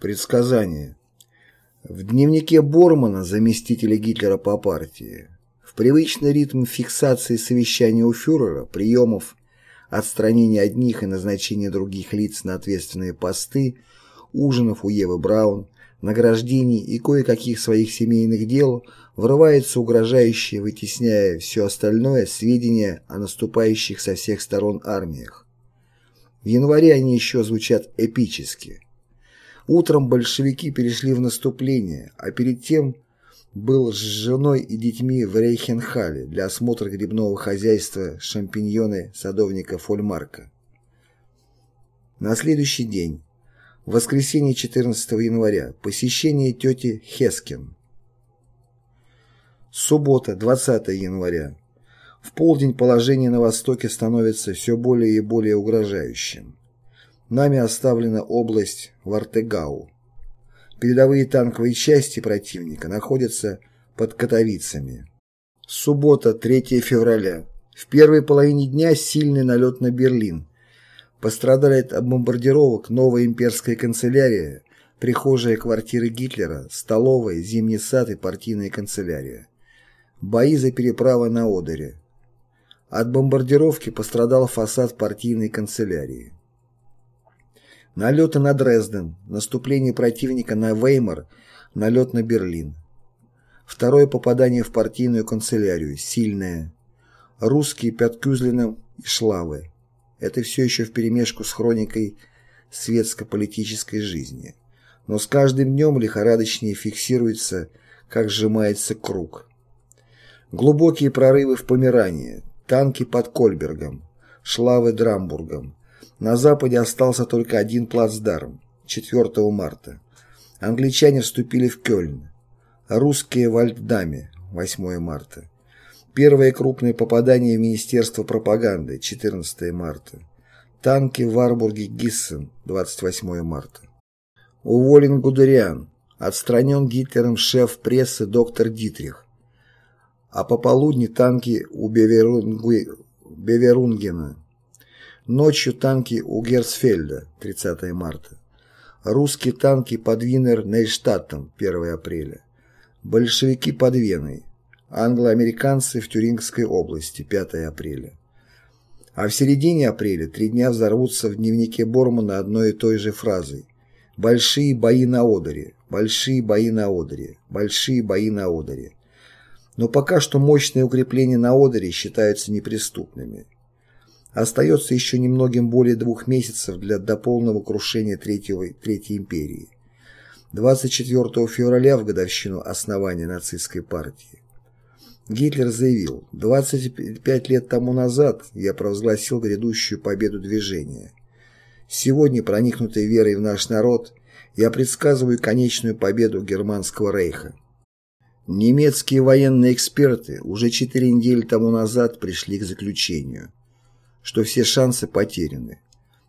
Предсказание. В дневнике Бормана, заместителя Гитлера по партии, в привычный ритм фиксации совещания у фюрера, приемов, отстранения одних и назначения других лиц на ответственные посты, ужинов у Евы Браун, награждений и кое-каких своих семейных дел врывается угрожающее, вытесняя все остальное, сведения о наступающих со всех сторон армиях. В январе они еще звучат эпически. Утром большевики перешли в наступление, а перед тем был с женой и детьми в Рейхенхале для осмотра грибного хозяйства шампиньоны садовника Фольмарка. На следующий день, в воскресенье 14 января, посещение тети Хескин. Суббота, 20 января. В полдень положение на Востоке становится все более и более угрожающим. Нами оставлена область Вартегау. Передовые танковые части противника находятся под Катовицами. Суббота, 3 февраля. В первой половине дня сильный налет на Берлин. Пострадает от бомбардировок новая имперская канцелярия, прихожая квартиры Гитлера, столовая, зимний сад и партийная канцелярия. Бои за переправы на Одере. От бомбардировки пострадал фасад партийной канцелярии. Налеты на Дрезден, наступление противника на Веймар, налет на Берлин. Второе попадание в партийную канцелярию, сильное. Русские под и Шлавы. Это все еще вперемешку с хроникой светско-политической жизни. Но с каждым днем лихорадочнее фиксируется, как сжимается круг. Глубокие прорывы в Померании, танки под Кольбергом, Шлавы Драмбургом, на Западе остался только один плацдарм – 4 марта. Англичане вступили в Кёльн. Русские в Альтдаме – 8 марта. Первое крупное попадание в Министерство пропаганды – 14 марта. Танки в Варбурге-Гиссен – 28 марта. Уволен Гудериан. Отстранен Гитлером шеф прессы доктор Дитрих. А пополудни танки у Беверунгена – Ночью танки у Герцфельда, 30 марта. Русские танки под Винер-Нейштадтом, 1 апреля. Большевики под Веной. Англо-американцы в Тюрингской области, 5 апреля. А в середине апреля три дня взорвутся в дневнике Бормана одной и той же фразой «Большие бои на Одере, большие бои на Одере, большие бои на Одере». Но пока что мощные укрепления на Одере считаются неприступными. Остается еще немногим более двух месяцев для до полного крушения Третьего, Третьей империи. 24 февраля в годовщину основания нацистской партии. Гитлер заявил, 25 лет тому назад я провозгласил грядущую победу движения. Сегодня, проникнутой верой в наш народ, я предсказываю конечную победу Германского рейха. Немецкие военные эксперты уже четыре недели тому назад пришли к заключению – что все шансы потеряны.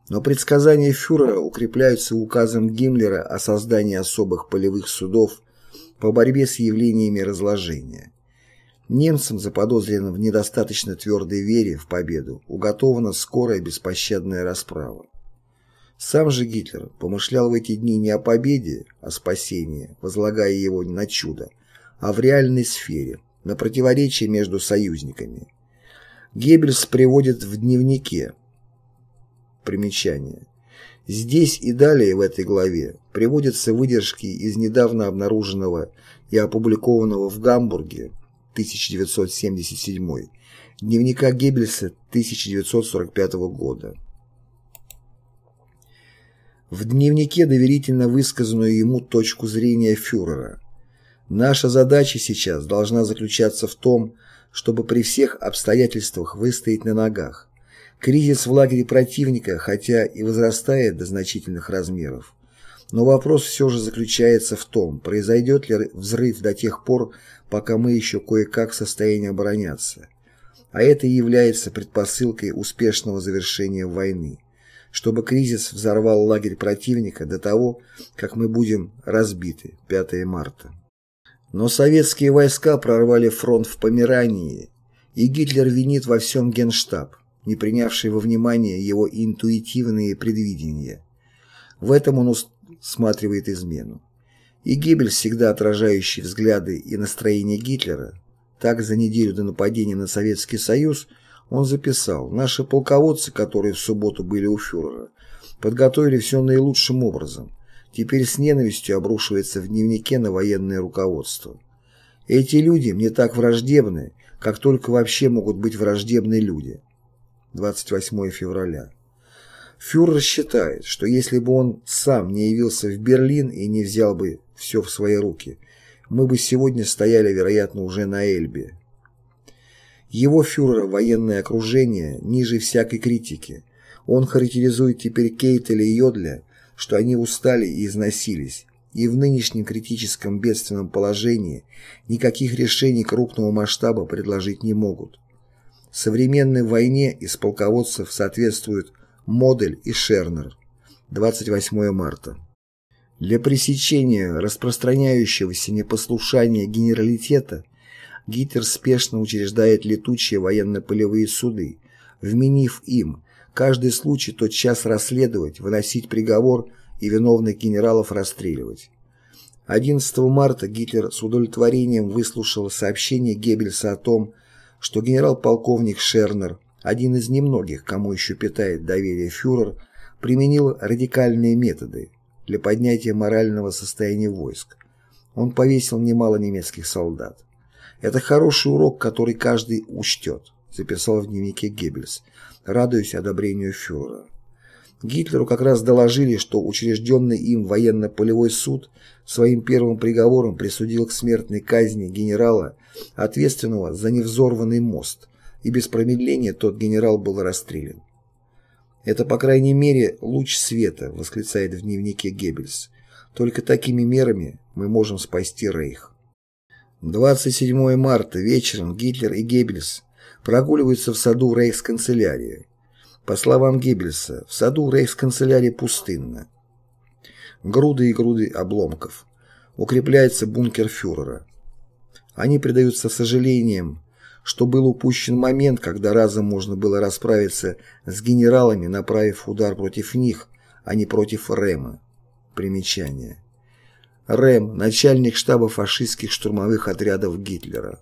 Но предсказания фюрера укрепляются указом Гиммлера о создании особых полевых судов по борьбе с явлениями разложения. Немцам, заподозренным в недостаточно твердой вере в победу, уготована скорая беспощадная расправа. Сам же Гитлер помышлял в эти дни не о победе, а спасении, возлагая его на чудо, а в реальной сфере, на противоречие между союзниками – Геббельс приводит в дневнике. Примечание. Здесь и далее в этой главе приводятся выдержки из недавно обнаруженного и опубликованного в Гамбурге 1977 дневника Геббельса 1945 года. В дневнике доверительно высказанную ему точку зрения фюрера. Наша задача сейчас должна заключаться в том, чтобы при всех обстоятельствах выстоять на ногах. Кризис в лагере противника, хотя и возрастает до значительных размеров, но вопрос все же заключается в том, произойдет ли взрыв до тех пор, пока мы еще кое-как в состоянии обороняться. А это и является предпосылкой успешного завершения войны, чтобы кризис взорвал лагерь противника до того, как мы будем разбиты 5 марта. Но советские войска прорвали фронт в Померании, и Гитлер винит во всем Генштаб, не принявший во внимание его интуитивные предвидения. В этом он сматривает измену. И Геббельс, всегда отражающий взгляды и настроение Гитлера, так за неделю до нападения на Советский Союз он записал «Наши полководцы, которые в субботу были у фюрера, подготовили все наилучшим образом. Теперь с ненавистью обрушивается в дневнике на военное руководство. Эти люди мне так враждебны, как только вообще могут быть враждебны люди». 28 февраля. Фюрер считает, что если бы он сам не явился в Берлин и не взял бы все в свои руки, мы бы сегодня стояли, вероятно, уже на Эльбе. Его фюрера военное окружение ниже всякой критики. Он характеризует теперь Кейтеля и Йодля, что они устали и износились, и в нынешнем критическом бедственном положении никаких решений крупного масштаба предложить не могут. Современной войне из полководцев соответствуют Модель и Шернер. 28 марта. Для пресечения распространяющегося непослушания генералитета Гитлер спешно учреждает летучие военно-полевые суды, вменив им каждый случай тот час расследовать, выносить приговор и виновных генералов расстреливать. 11 марта Гитлер с удовлетворением выслушал сообщение Геббельса о том, что генерал-полковник Шернер – один из немногих, кому еще питает доверие фюрер, применил радикальные методы для поднятия морального состояния войск. Он повесил немало немецких солдат. «Это хороший урок, который каждый учтет», записал в дневнике Геббельс, радуясь одобрению фюрера. Гитлеру как раз доложили, что учрежденный им военно-полевой суд своим первым приговором присудил к смертной казни генерала, ответственного за невзорванный мост, и без промедления тот генерал был расстрелян. «Это, по крайней мере, луч света», — восклицает в дневнике Геббельс. «Только такими мерами мы можем спасти Рейх». 27 марта вечером Гитлер и Геббельс прогуливаются в саду Рейхсканцелярии. По словам Геббельса, в саду Рейхсканцелярии пустынно. Груды и груды обломков. Укрепляется бункер фюрера. Они предаются сожалениям что был упущен момент, когда разом можно было расправиться с генералами, направив удар против них, а не против Рема. Примечание. Рэм – начальник штаба фашистских штурмовых отрядов Гитлера.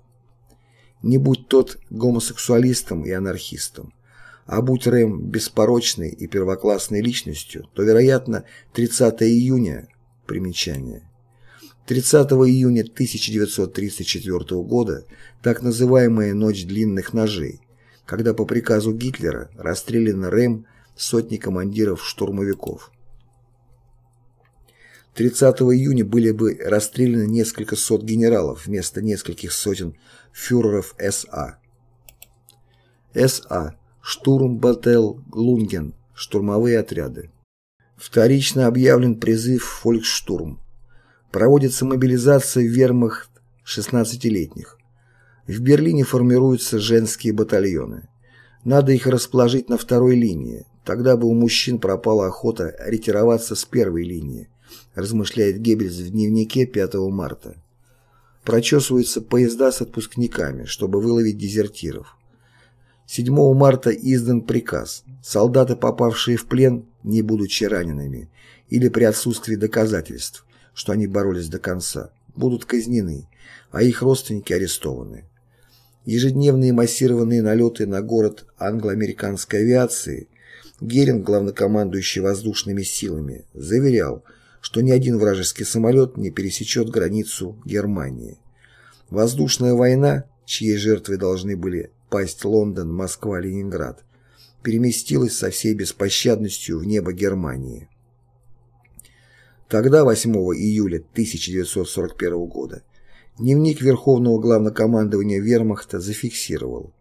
Не будь тот гомосексуалистом и анархистом, а будь Рэм беспорочной и первоклассной личностью, то, вероятно, 30 июня, примечание, 30 июня 1934 года так называемая «Ночь длинных ножей», когда по приказу Гитлера расстрелян Рэм сотни командиров штурмовиков. 30 июня были бы расстреляны несколько сот генералов вместо нескольких сотен фюреров СА. СА. Штурм Бател Лунген. Штурмовые отряды. Вторично объявлен призыв «Фольксштурм» Проводится мобилизация вермахт 16-летних. В Берлине формируются женские батальоны. Надо их расположить на второй линии, тогда бы у мужчин пропала охота ретироваться с первой линии, размышляет Геббельс в дневнике 5 марта. Прочесываются поезда с отпускниками, чтобы выловить дезертиров. 7 марта издан приказ. Солдаты, попавшие в плен, не будучи ранеными, или при отсутствии доказательств, что они боролись до конца, будут казнены, а их родственники арестованы. Ежедневные массированные налеты на город англо-американской авиации Геринг, главнокомандующий воздушными силами, заверял, что ни один вражеский самолет не пересечет границу Германии. Воздушная война, чьей жертвой должны были пасть Лондон, Москва, Ленинград, переместилась со всей беспощадностью в небо Германии. Тогда, 8 июля 1941 года, дневник Верховного Главнокомандования Вермахта зафиксировал.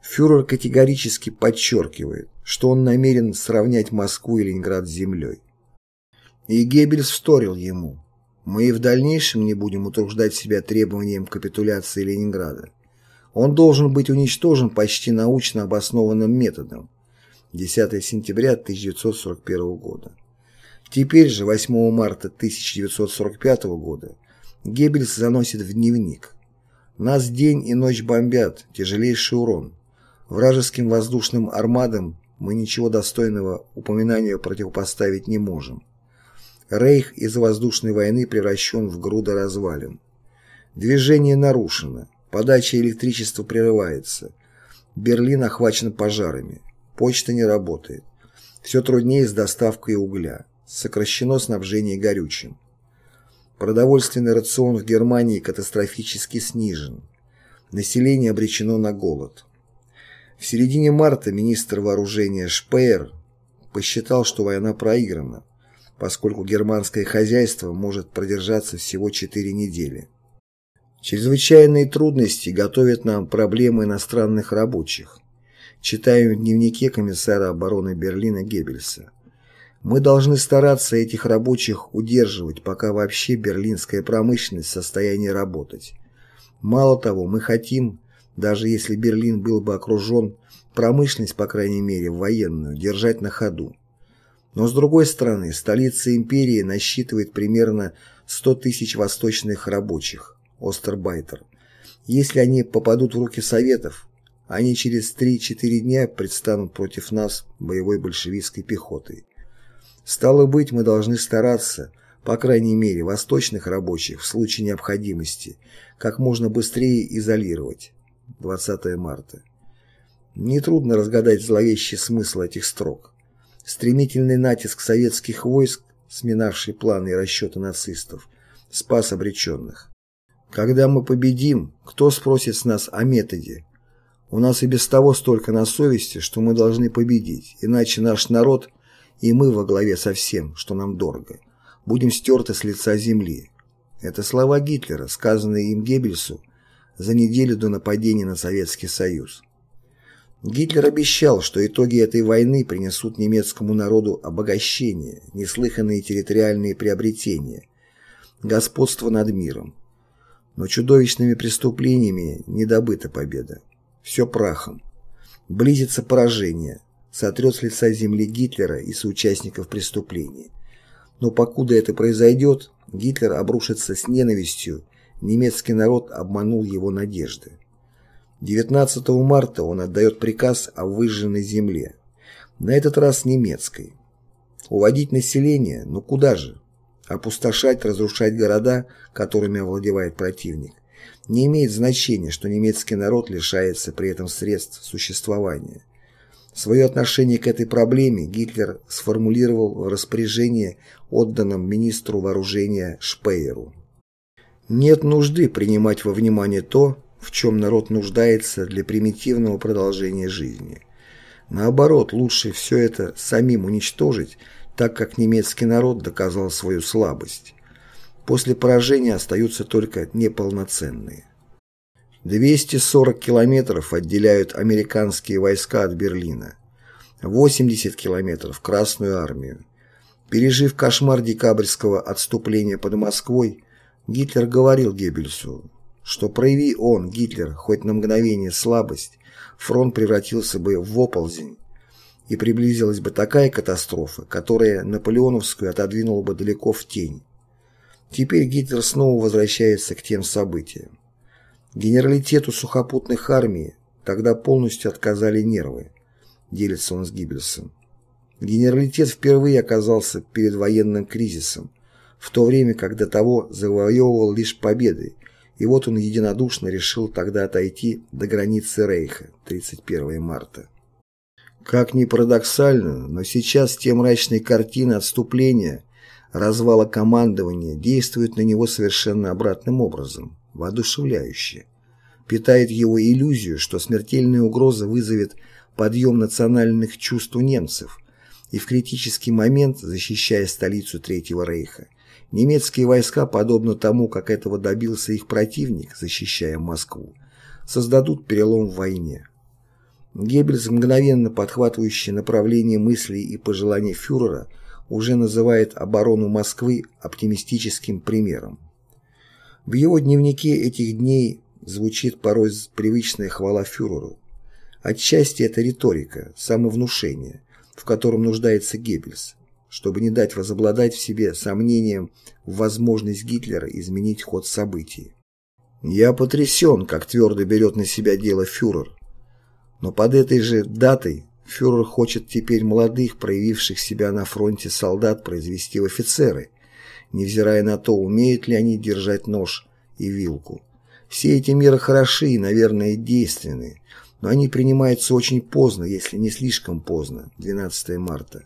Фюрер категорически подчеркивает, что он намерен сравнять Москву и Ленинград с землей. И Геббельс вторил ему. Мы и в дальнейшем не будем утруждать себя требованием капитуляции Ленинграда. Он должен быть уничтожен почти научно обоснованным методом. 10 сентября 1941 года. Теперь же, 8 марта 1945 года, Геббельс заносит в дневник. «Нас день и ночь бомбят, тяжелейший урон. Вражеским воздушным армадам мы ничего достойного упоминания противопоставить не можем. Рейх из воздушной войны превращен в груда развалин. Движение нарушено, подача электричества прерывается. Берлин охвачен пожарами, почта не работает. Все труднее с доставкой угля, сокращено снабжение горючим. Продовольственный рацион в Германии катастрофически снижен. Население обречено на голод. В середине марта министр вооружения Шпеер посчитал, что война проиграна, поскольку германское хозяйство может продержаться всего 4 недели. Чрезвычайные трудности готовят нам проблемы иностранных рабочих. Читаем в дневнике комиссара обороны Берлина Геббельса. Мы должны стараться этих рабочих удерживать, пока вообще берлинская промышленность в состоянии работать. Мало того, мы хотим, даже если Берлин был бы окружен, промышленность, по крайней мере, военную, держать на ходу. Но с другой стороны, столица империи насчитывает примерно 100 тысяч восточных рабочих, Остербайтер. Если они попадут в руки Советов, они через 3-4 дня предстанут против нас боевой большевистской пехотой. Стало быть, мы должны стараться, по крайней мере, восточных рабочих в случае необходимости, как можно быстрее изолировать. 20 марта. Нетрудно разгадать зловещий смысл этих строк. Стремительный натиск советских войск, сминавший планы и расчеты нацистов, спас обреченных. Когда мы победим, кто спросит с нас о методе? У нас и без того столько на совести, что мы должны победить, иначе наш народ и мы во главе со всем, что нам дорого, будем стерты с лица земли. Это слова Гитлера, сказанные им Геббельсу за неделю до нападения на Советский Союз. Гитлер обещал, что итоги этой войны принесут немецкому народу обогащение, неслыханные территориальные приобретения, господство над миром. Но чудовищными преступлениями не добыта победа. Все прахом. Близится поражение, сотрет с лица земли Гитлера и соучастников преступлений. Но покуда это произойдет, Гитлер обрушится с ненавистью, немецкий народ обманул его надежды. 19 марта он отдает приказ о выжженной земле, на этот раз немецкой. Уводить население, ну куда же? Опустошать, разрушать города, которыми овладевает противник. Не имеет значения, что немецкий народ лишается при этом средств существования. Свое отношение к этой проблеме Гитлер сформулировал в распоряжении, отданном министру вооружения Шпееру. Нет нужды принимать во внимание то, в чем народ нуждается для примитивного продолжения жизни. Наоборот, лучше все это самим уничтожить, так как немецкий народ доказал свою слабость. После поражения остаются только неполноценные. 240 километров отделяют американские войска от Берлина. 80 километров – Красную армию. Пережив кошмар декабрьского отступления под Москвой, Гитлер говорил Геббельсу, что прояви он, Гитлер, хоть на мгновение слабость, фронт превратился бы в оползень, и приблизилась бы такая катастрофа, которая Наполеоновскую отодвинула бы далеко в тень. Теперь Гитлер снова возвращается к тем событиям. Генералитету сухопутных армий тогда полностью отказали нервы, делится он с Гиббельсом. Генералитет впервые оказался перед военным кризисом, в то время, когда того завоевывал лишь победы, и вот он единодушно решил тогда отойти до границы Рейха, 31 марта. Как ни парадоксально, но сейчас те мрачные картины отступления, развала командования действуют на него совершенно обратным образом воодушевляюще. Питает его иллюзию, что смертельная угроза вызовет подъем национальных чувств немцев, и в критический момент, защищая столицу Третьего Рейха, немецкие войска, подобно тому, как этого добился их противник, защищая Москву, создадут перелом в войне. Геббельс, мгновенно подхватывающий направление мыслей и пожеланий фюрера, уже называет оборону Москвы оптимистическим примером. В его дневнике этих дней звучит порой привычная хвала фюреру. Отчасти это риторика, самовнушение, в котором нуждается Геббельс, чтобы не дать возобладать в себе сомнением в возможность Гитлера изменить ход событий. «Я потрясен, как твердо берет на себя дело фюрер. Но под этой же датой фюрер хочет теперь молодых, проявивших себя на фронте солдат, произвести в офицеры – невзирая на то, умеют ли они держать нож и вилку. Все эти меры хороши и, наверное, действенны, но они принимаются очень поздно, если не слишком поздно, 12 марта.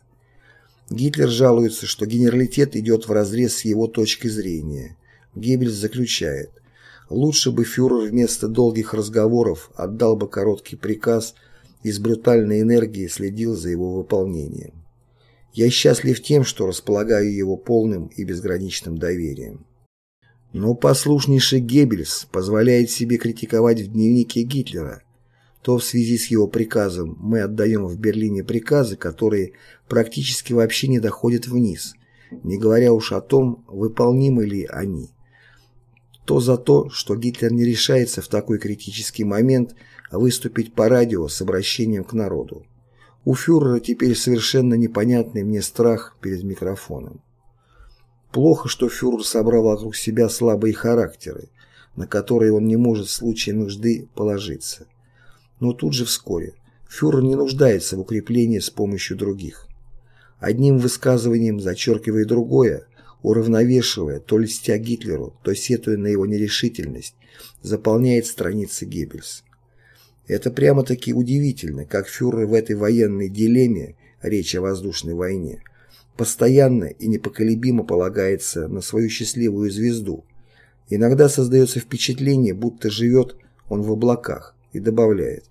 Гитлер жалуется, что генералитет идет вразрез с его точки зрения. Геббельс заключает, лучше бы фюрер вместо долгих разговоров отдал бы короткий приказ и с брутальной энергией следил за его выполнением. Я счастлив тем, что располагаю его полным и безграничным доверием. Но послушнейший Геббельс позволяет себе критиковать в дневнике Гитлера, то в связи с его приказом мы отдаем в Берлине приказы, которые практически вообще не доходят вниз, не говоря уж о том, выполнимы ли они. То за то, что Гитлер не решается в такой критический момент выступить по радио с обращением к народу. У фюрера теперь совершенно непонятный мне страх перед микрофоном. Плохо, что фюрер собрал вокруг себя слабые характеры, на которые он не может в случае нужды положиться. Но тут же вскоре фюрер не нуждается в укреплении с помощью других. Одним высказыванием зачеркивая другое, уравновешивая, то льстя Гитлеру, то сетуя на его нерешительность, заполняет страницы Геббельс. Это прямо-таки удивительно, как фюрер в этой военной дилемме, речь о воздушной войне, постоянно и непоколебимо полагается на свою счастливую звезду. Иногда создается впечатление, будто живет он в облаках, и добавляет,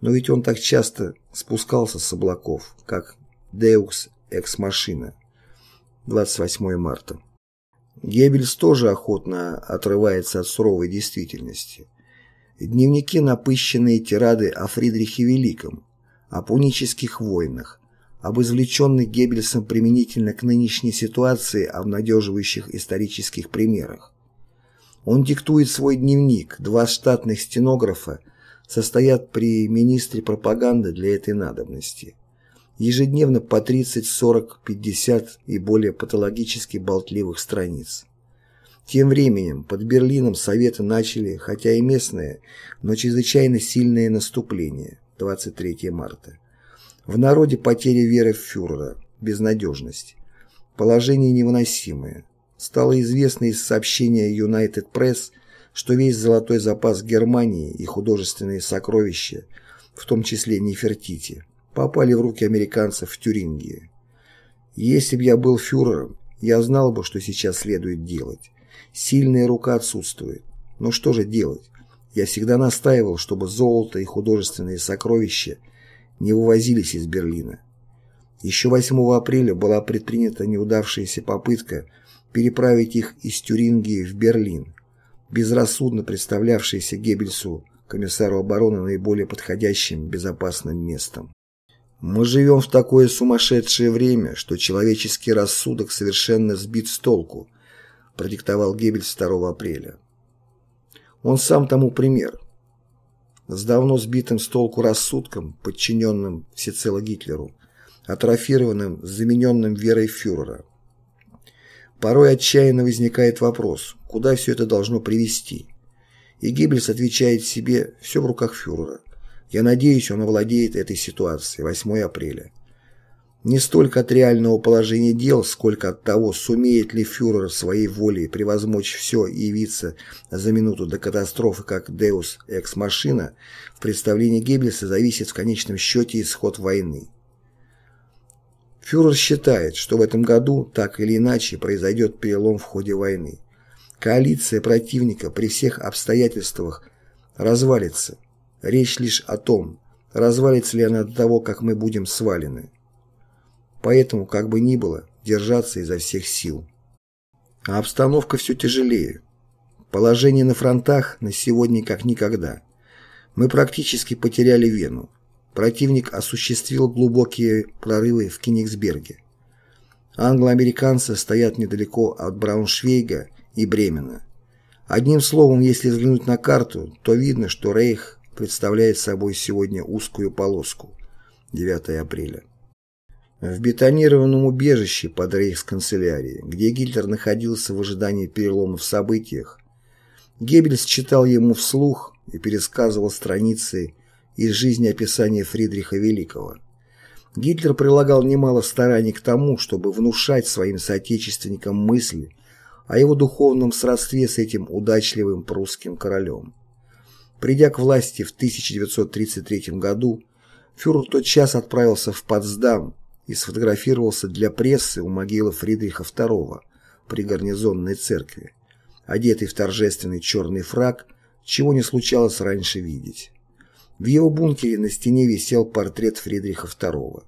но ведь он так часто спускался с облаков, как Deus Ex Machina. 28 марта. Геббельс тоже охотно отрывается от суровой действительности. Дневники напыщенные тирады о Фридрихе Великом, о пунических войнах, об извлеченных Геббельсом применительно к нынешней ситуации обнадеживающих исторических примерах. Он диктует свой дневник, два штатных стенографа состоят при министре пропаганды для этой надобности. Ежедневно по 30, 40, 50 и более патологически болтливых страниц. Тем временем под Берлином Советы начали, хотя и местное, но чрезвычайно сильное наступление 23 марта. В народе потеря веры в фюрера, безнадежность. Положение невыносимое. Стало известно из сообщения United Press, что весь золотой запас Германии и художественные сокровища, в том числе Нефертити, попали в руки американцев в Тюрингии. Если бы я был фюрером, я знал бы, что сейчас следует делать. Сильная рука отсутствует. Но что же делать? Я всегда настаивал, чтобы золото и художественные сокровища не вывозились из Берлина. Еще 8 апреля была предпринята неудавшаяся попытка переправить их из Тюрингии в Берлин, безрассудно представлявшийся Геббельсу, комиссару обороны, наиболее подходящим безопасным местом. Мы живем в такое сумасшедшее время, что человеческий рассудок совершенно сбит с толку, продиктовал Геббельс 2 апреля. Он сам тому пример. С давно сбитым с толку рассудком, подчиненным всецело Гитлеру, атрофированным, замененным верой фюрера. Порой отчаянно возникает вопрос, куда все это должно привести. И Геббельс отвечает себе «все в руках фюрера». Я надеюсь, он овладеет этой ситуацией 8 апреля. Не столько от реального положения дел, сколько от того, сумеет ли фюрер своей волей превозмочь все и явиться за минуту до катастрофы как Deus Ex Machina, в представлении Геббельса зависит в конечном счете исход войны. Фюрер считает, что в этом году так или иначе произойдет перелом в ходе войны. Коалиция противника при всех обстоятельствах развалится. Речь лишь о том, развалится ли она до того, как мы будем свалены. Поэтому, как бы ни было, держаться изо всех сил. А обстановка все тяжелее. Положение на фронтах на сегодня как никогда. Мы практически потеряли Вену. Противник осуществил глубокие прорывы в Кенигсберге. Англо-американцы стоят недалеко от Брауншвейга и Бремена. Одним словом, если взглянуть на карту, то видно, что Рейх представляет собой сегодня узкую полоску. 9 апреля. В бетонированном убежище под рейхсканцелярией, где Гитлер находился в ожидании перелома в событиях, Геббельс читал ему вслух и пересказывал страницы из жизни описания Фридриха Великого. Гитлер прилагал немало стараний к тому, чтобы внушать своим соотечественникам мысли о его духовном сродстве с этим удачливым прусским королем. Придя к власти в 1933 году, фюрер тотчас отправился в Потсдам и сфотографировался для прессы у могилы Фридриха II при гарнизонной церкви, одетый в торжественный черный фраг, чего не случалось раньше видеть. В его бункере на стене висел портрет Фридриха II.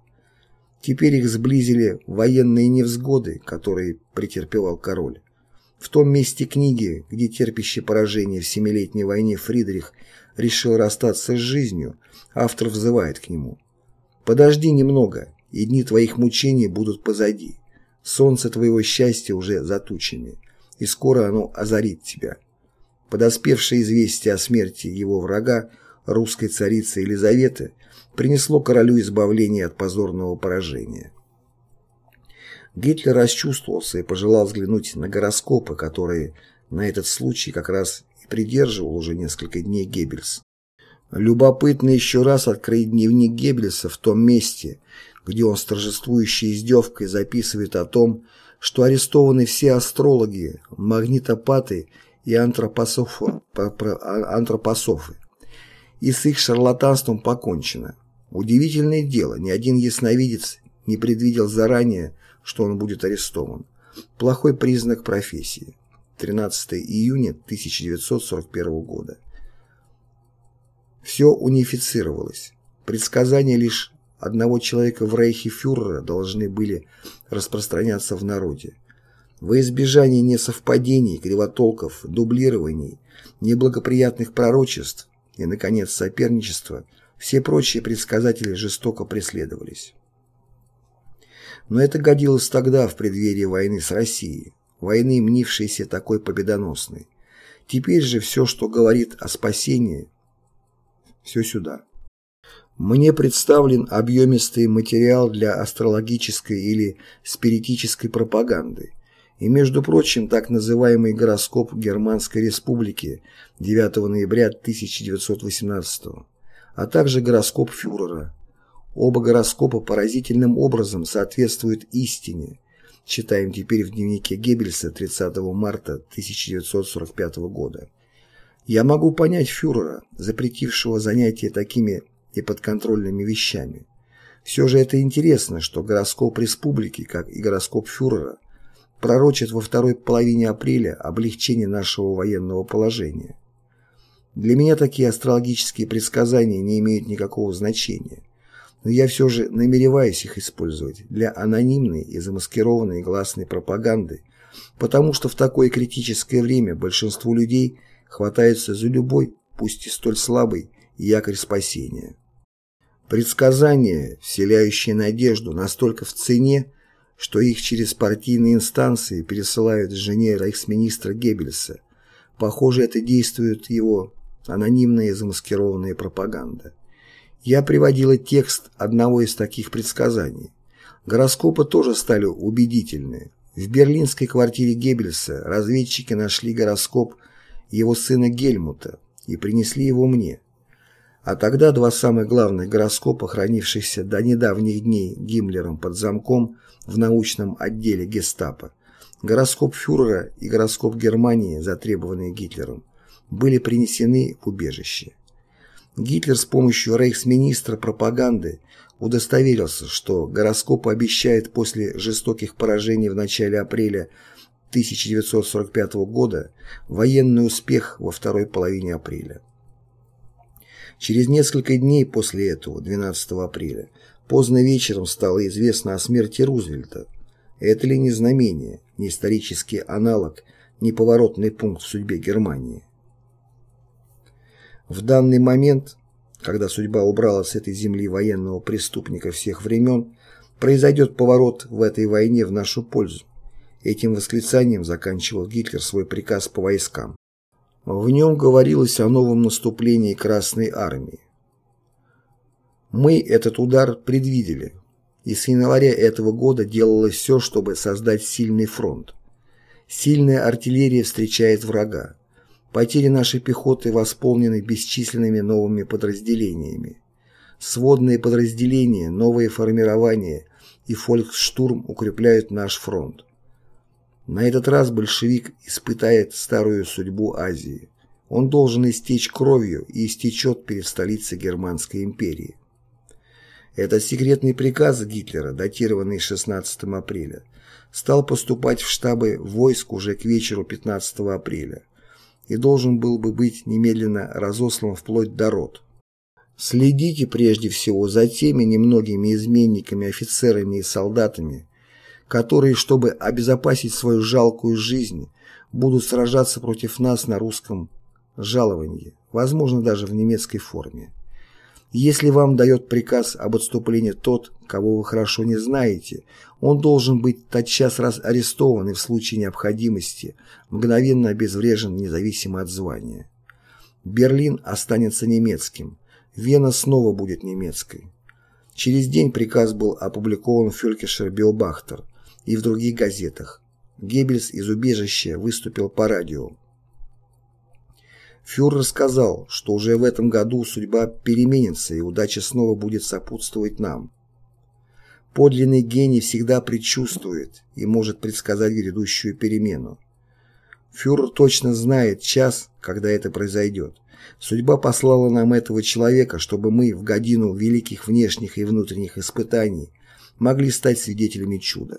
Теперь их сблизили военные невзгоды, которые претерпевал король. В том месте книги, где терпящий поражение в Семилетней войне Фридрих решил расстаться с жизнью, автор взывает к нему. «Подожди немного, и дни твоих мучений будут позади. Солнце твоего счастья уже за тучами, и скоро оно озарит тебя». Подоспевшее известие о смерти его врага, русской царицы Елизаветы, принесло королю избавление от позорного поражения. Гитлер расчувствовался и пожелал взглянуть на гороскопы, которые на этот случай как раз и придерживал уже несколько дней Геббельс. Любопытно еще раз открыть дневник Геббельса в том месте, где он с торжествующей издевкой записывает о том, что арестованы все астрологи, магнитопаты и антропософы, антропософы. И с их шарлатанством покончено. Удивительное дело, ни один ясновидец не предвидел заранее, что он будет арестован. Плохой признак профессии. 13 июня 1941 года. Все унифицировалось. Предсказания лишь одного человека в рейхе фюрера должны были распространяться в народе. Во избежание несовпадений, кривотолков, дублирований, неблагоприятных пророчеств и, наконец, соперничества, все прочие предсказатели жестоко преследовались. Но это годилось тогда, в преддверии войны с Россией, войны, мнившейся такой победоносной. Теперь же все, что говорит о спасении, все сюда. Мне представлен объемистый материал для астрологической или спиритической пропаганды. И, между прочим, так называемый гороскоп Германской Республики 9 ноября 1918 а также гороскоп фюрера Оба гороскопа поразительным образом соответствуют истине, читаем теперь в дневнике Геббельса 30 марта 1945 года. Я могу понять фюрера, запретившего занятия такими неподконтрольными вещами. Все же это интересно, что гороскоп республики, как и гороскоп фюрера, пророчит во второй половине апреля облегчение нашего военного положения. Для меня такие астрологические предсказания не имеют никакого значения – но я все же намереваюсь их использовать для анонимной и замаскированной гласной пропаганды, потому что в такое критическое время большинство людей хватаются за любой, пусть и столь слабый, якорь спасения. Предсказания, вселяющие надежду, настолько в цене, что их через партийные инстанции пересылают жене рейхсминистра Геббельса. Похоже, это действует его анонимная и замаскированная пропаганда. Я приводила текст одного из таких предсказаний. Гороскопы тоже стали убедительны. В берлинской квартире Геббельса разведчики нашли гороскоп его сына Гельмута и принесли его мне. А тогда два самых главных гороскопа, хранившихся до недавних дней Гиммлером под замком в научном отделе гестапо, гороскоп фюрера и гороскоп Германии, затребованные Гитлером, были принесены в убежище. Гитлер с помощью рейхсминистра пропаганды удостоверился, что гороскоп обещает после жестоких поражений в начале апреля 1945 года военный успех во второй половине апреля. Через несколько дней после этого, 12 апреля, поздно вечером стало известно о смерти Рузвельта. Это ли не знамение, не исторический аналог, не поворотный пункт в судьбе Германии? В данный момент, когда судьба убрала с этой земли военного преступника всех времен, произойдет поворот в этой войне в нашу пользу. Этим восклицанием заканчивал Гитлер свой приказ по войскам. В нем говорилось о новом наступлении Красной Армии. Мы этот удар предвидели, и с января этого года делалось все, чтобы создать сильный фронт. Сильная артиллерия встречает врага. Потери нашей пехоты восполнены бесчисленными новыми подразделениями. Сводные подразделения, новые формирования и фольксштурм укрепляют наш фронт. На этот раз большевик испытает старую судьбу Азии. Он должен истечь кровью и истечет перед столицей Германской империи. Этот секретный приказ Гитлера, датированный 16 апреля, стал поступать в штабы войск уже к вечеру 15 апреля и должен был бы быть немедленно разослан вплоть до рот. Следите прежде всего за теми немногими изменниками, офицерами и солдатами, которые, чтобы обезопасить свою жалкую жизнь, будут сражаться против нас на русском жаловании, возможно, даже в немецкой форме. Если вам дает приказ об отступлении тот, кого вы хорошо не знаете, он должен быть тотчас раз арестован и в случае необходимости мгновенно обезврежен независимо от звания. Берлин останется немецким, Вена снова будет немецкой. Через день приказ был опубликован в Фюлькешер Биобахтер и в других газетах. Геббельс из убежища выступил по радио. Фюрер сказал, что уже в этом году судьба переменится и удача снова будет сопутствовать нам. Подлинный гений всегда предчувствует и может предсказать грядущую перемену. Фюрер точно знает час, когда это произойдет. Судьба послала нам этого человека, чтобы мы в годину великих внешних и внутренних испытаний могли стать свидетелями чуда.